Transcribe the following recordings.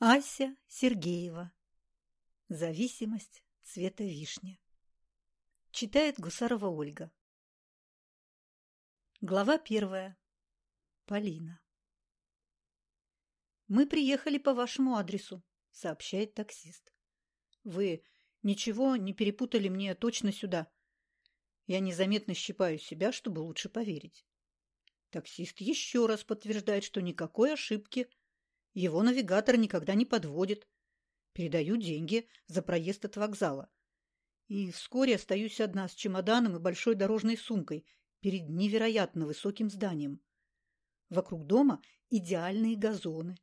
Ася Сергеева. Зависимость цвета вишни. Читает Гусарова Ольга. Глава первая. Полина. «Мы приехали по вашему адресу», — сообщает таксист. «Вы ничего не перепутали мне точно сюда?» Я незаметно щипаю себя, чтобы лучше поверить. Таксист еще раз подтверждает, что никакой ошибки. Его навигатор никогда не подводит. Передаю деньги за проезд от вокзала. И вскоре остаюсь одна с чемоданом и большой дорожной сумкой перед невероятно высоким зданием. Вокруг дома идеальные газоны,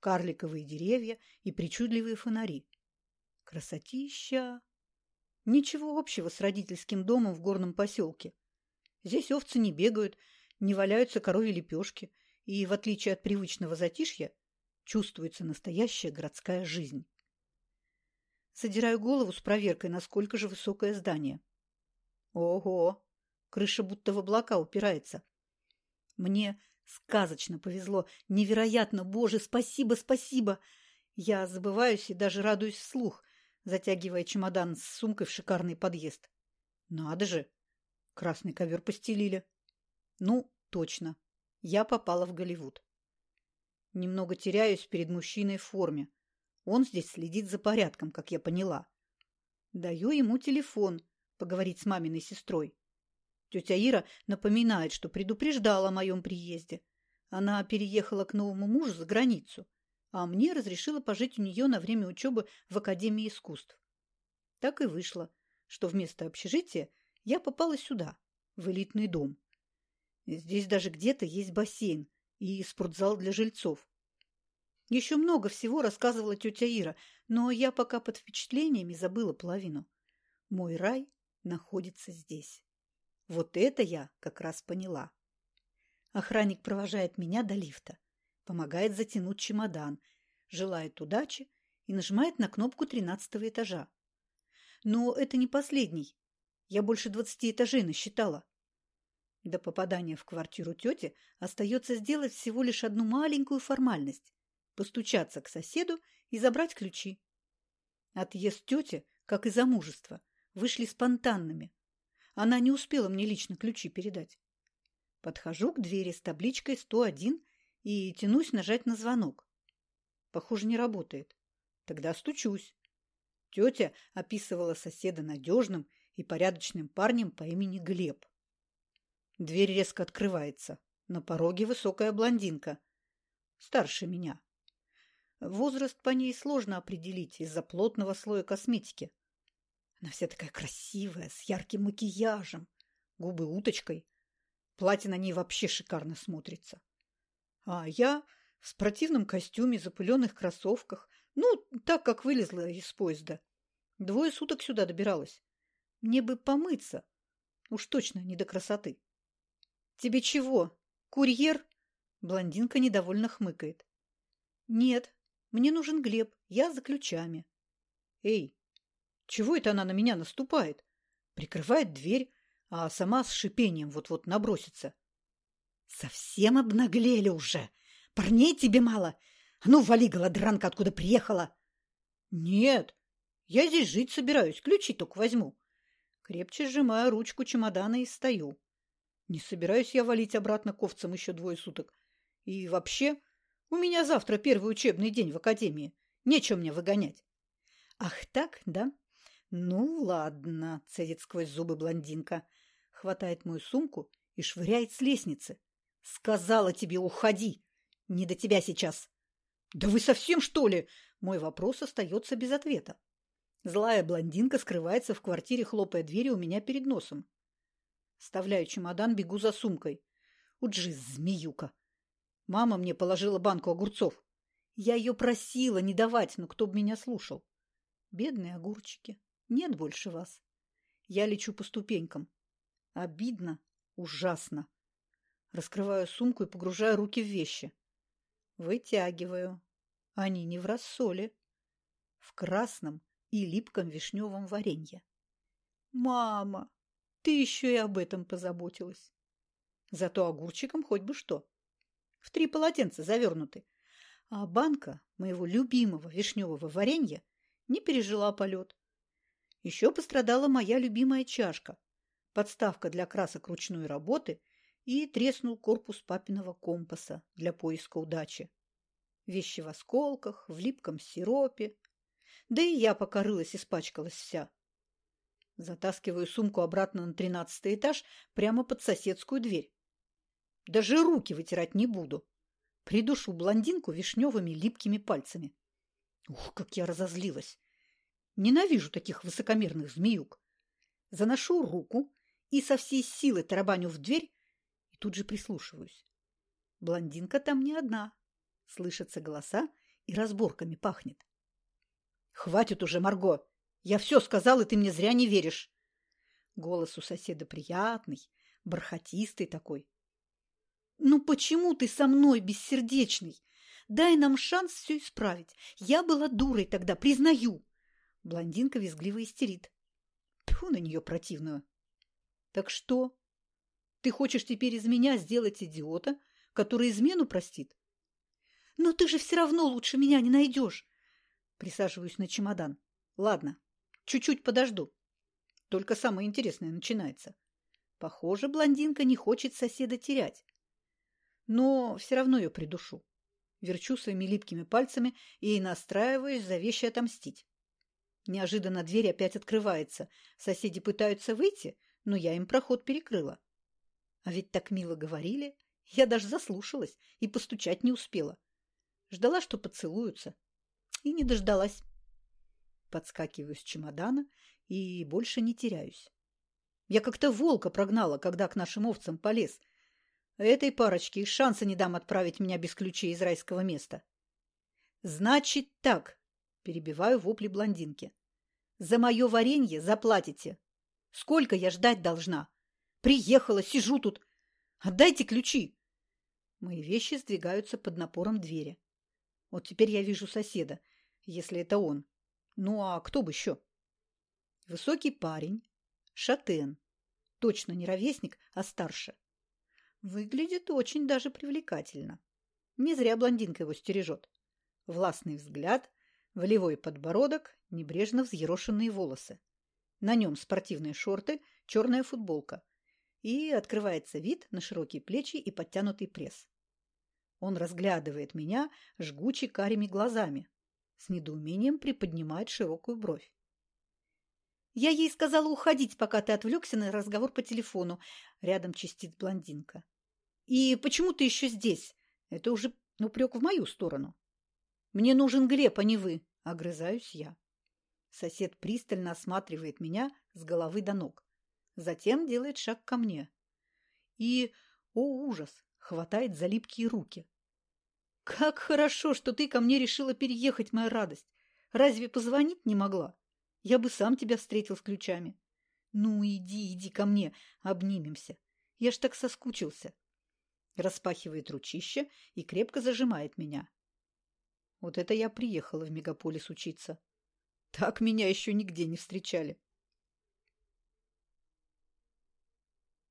карликовые деревья и причудливые фонари. Красотища! Ничего общего с родительским домом в горном поселке. Здесь овцы не бегают, не валяются коровьи лепешки, и, в отличие от привычного затишья, чувствуется настоящая городская жизнь. Задираю голову с проверкой, насколько же высокое здание. Ого! Крыша будто в облака упирается. Мне сказочно повезло. Невероятно! Боже, спасибо, спасибо! Я забываюсь и даже радуюсь вслух, затягивая чемодан с сумкой в шикарный подъезд. Надо же! Красный ковер постелили. Ну, точно. Я попала в Голливуд. Немного теряюсь перед мужчиной в форме. Он здесь следит за порядком, как я поняла. Даю ему телефон поговорить с маминой сестрой. Тетя Ира напоминает, что предупреждала о моем приезде. Она переехала к новому мужу за границу, а мне разрешила пожить у нее на время учебы в Академии искусств. Так и вышло, что вместо общежития я попала сюда, в элитный дом. Здесь даже где-то есть бассейн и спортзал для жильцов. Еще много всего рассказывала тетя Ира, но я пока под впечатлениями забыла половину. Мой рай находится здесь. Вот это я как раз поняла. Охранник провожает меня до лифта, помогает затянуть чемодан, желает удачи и нажимает на кнопку тринадцатого этажа. Но это не последний. Я больше двадцати этажей насчитала. До попадания в квартиру тети остается сделать всего лишь одну маленькую формальность – постучаться к соседу и забрать ключи. Отъезд тети, как и замужество, вышли спонтанными. Она не успела мне лично ключи передать. Подхожу к двери с табличкой 101 и тянусь нажать на звонок. Похоже, не работает. Тогда стучусь. Тетя описывала соседа надежным и порядочным парнем по имени Глеб. Дверь резко открывается. На пороге высокая блондинка. Старше меня. Возраст по ней сложно определить из-за плотного слоя косметики. Она вся такая красивая, с ярким макияжем, губы уточкой. Платье на ней вообще шикарно смотрится. А я в спортивном костюме, запыленных кроссовках, ну, так, как вылезла из поезда. Двое суток сюда добиралась. Мне бы помыться. Уж точно не до красоты. «Тебе чего? Курьер?» Блондинка недовольно хмыкает. «Нет, мне нужен Глеб, я за ключами». «Эй, чего это она на меня наступает?» Прикрывает дверь, а сама с шипением вот-вот набросится. «Совсем обнаглели уже! Парней тебе мало! А ну, вали, голодранка, откуда приехала!» «Нет, я здесь жить собираюсь, ключи только возьму». Крепче сжимаю ручку чемодана и стою. Не собираюсь я валить обратно к овцам еще двое суток. И вообще, у меня завтра первый учебный день в академии. Нечего мне выгонять. Ах так, да? Ну, ладно, цедит сквозь зубы блондинка. Хватает мою сумку и швыряет с лестницы. Сказала тебе, уходи. Не до тебя сейчас. Да вы совсем, что ли? Мой вопрос остается без ответа. Злая блондинка скрывается в квартире, хлопая дверью у меня перед носом. Вставляю чемодан, бегу за сумкой. Уджи, змеюка. Мама мне положила банку огурцов. Я ее просила не давать, но кто бы меня слушал? Бедные огурчики. Нет больше вас. Я лечу по ступенькам. Обидно, ужасно. Раскрываю сумку и погружаю руки в вещи. Вытягиваю. Они не в рассоле. В красном и липком вишневом варенье. «Мама, ты еще и об этом позаботилась. Зато огурчиком хоть бы что. В три полотенца завернуты. А банка моего любимого вишневого варенья не пережила полет. Еще пострадала моя любимая чашка, подставка для красок ручной работы и треснул корпус папиного компаса для поиска удачи. Вещи в осколках, в липком сиропе. Да и я покорылась, испачкалась вся. Затаскиваю сумку обратно на тринадцатый этаж, прямо под соседскую дверь. Даже руки вытирать не буду. Придушу блондинку вишневыми липкими пальцами. Ух, как я разозлилась! Ненавижу таких высокомерных змеюк. Заношу руку и со всей силы тарабаню в дверь и тут же прислушиваюсь. Блондинка там не одна. Слышатся голоса и разборками пахнет. «Хватит уже, Марго! Я все сказал, и ты мне зря не веришь!» Голос у соседа приятный, бархатистый такой. «Ну почему ты со мной бессердечный? Дай нам шанс все исправить. Я была дурой тогда, признаю!» Блондинка визгливо истерит. Тьфу на нее противную. «Так что? Ты хочешь теперь из меня сделать идиота, который измену простит?» «Но ты же все равно лучше меня не найдешь!» Присаживаюсь на чемодан. «Ладно, чуть-чуть подожду. Только самое интересное начинается. Похоже, блондинка не хочет соседа терять. Но все равно ее придушу. Верчу своими липкими пальцами и настраиваюсь за вещи отомстить. Неожиданно дверь опять открывается. Соседи пытаются выйти, но я им проход перекрыла. А ведь так мило говорили. Я даже заслушалась и постучать не успела. Ждала, что поцелуются. И не дождалась. Подскакиваю с чемодана и больше не теряюсь. Я как-то волка прогнала, когда к нашим овцам полез. Этой парочке и шанса не дам отправить меня без ключей из райского места. Значит так, Перебиваю вопли блондинки. За мое варенье заплатите. Сколько я ждать должна? Приехала, сижу тут. Отдайте ключи. Мои вещи сдвигаются под напором двери. Вот теперь я вижу соседа, если это он. Ну, а кто бы еще? Высокий парень, шатен. Точно не ровесник, а старше. Выглядит очень даже привлекательно. Не зря блондинка его стережет. Властный взгляд, Волевой подбородок, небрежно взъерошенные волосы. На нем спортивные шорты, черная футболка. И открывается вид на широкие плечи и подтянутый пресс. Он разглядывает меня жгучи карими глазами. С недоумением приподнимает широкую бровь. «Я ей сказала уходить, пока ты отвлекся на разговор по телефону», — рядом чистит блондинка. «И почему ты еще здесь? Это уже упрек в мою сторону». Мне нужен Глеб, а не вы, огрызаюсь я. Сосед пристально осматривает меня с головы до ног. Затем делает шаг ко мне. И, о ужас, хватает за липкие руки. Как хорошо, что ты ко мне решила переехать, моя радость. Разве позвонить не могла? Я бы сам тебя встретил с ключами. Ну, иди, иди ко мне, обнимемся. Я ж так соскучился. Распахивает ручище и крепко зажимает меня. Вот это я приехала в мегаполис учиться. Так меня еще нигде не встречали.